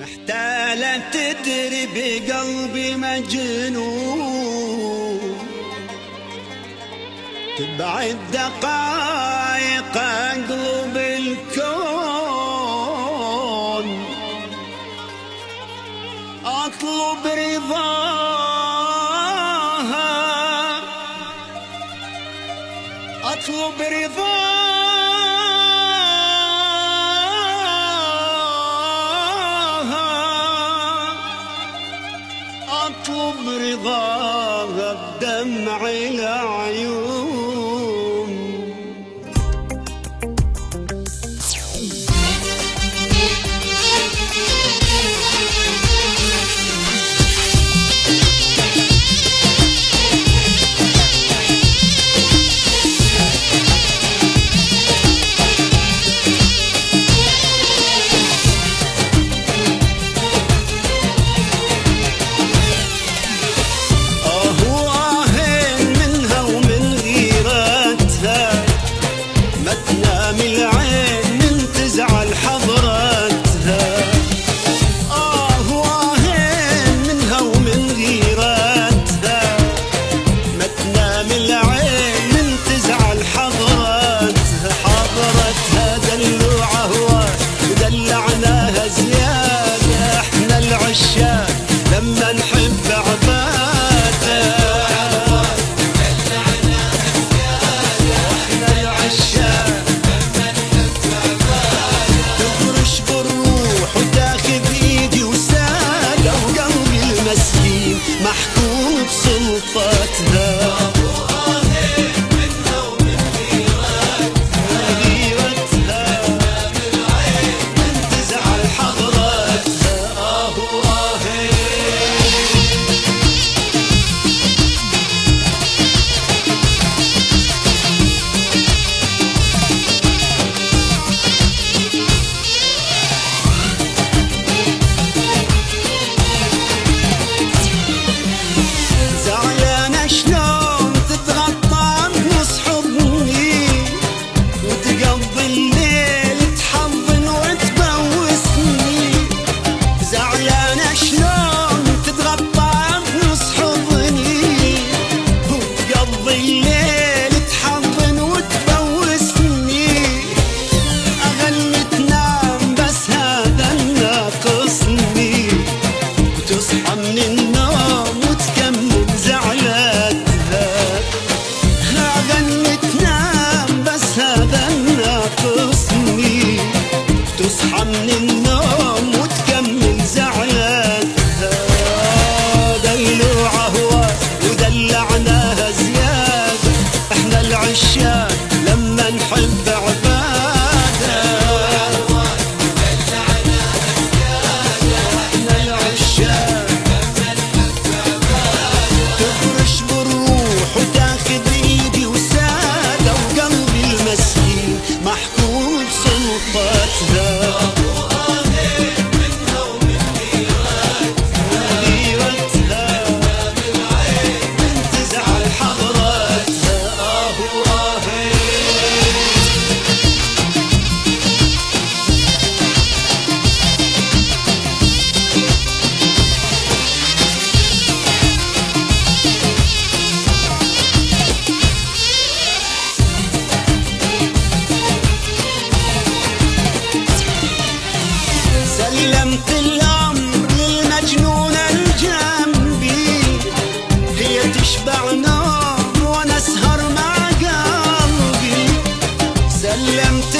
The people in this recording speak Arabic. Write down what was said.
محتالة تدري بقلبي مجنون. تبعد دقايق اقلب الكون. أطلب رضاها. أطلب رضاها. لكم رضاها بدمع العيون من النوم وتكمل تنام نعم، بس ناقصني. تصحى من النوم وتكمل دلوعة ودلعناها زيادة إحنا العشاق لما نحب العمر الجنبي هي تشبع وأنا اسهر مع قلبي. سلمت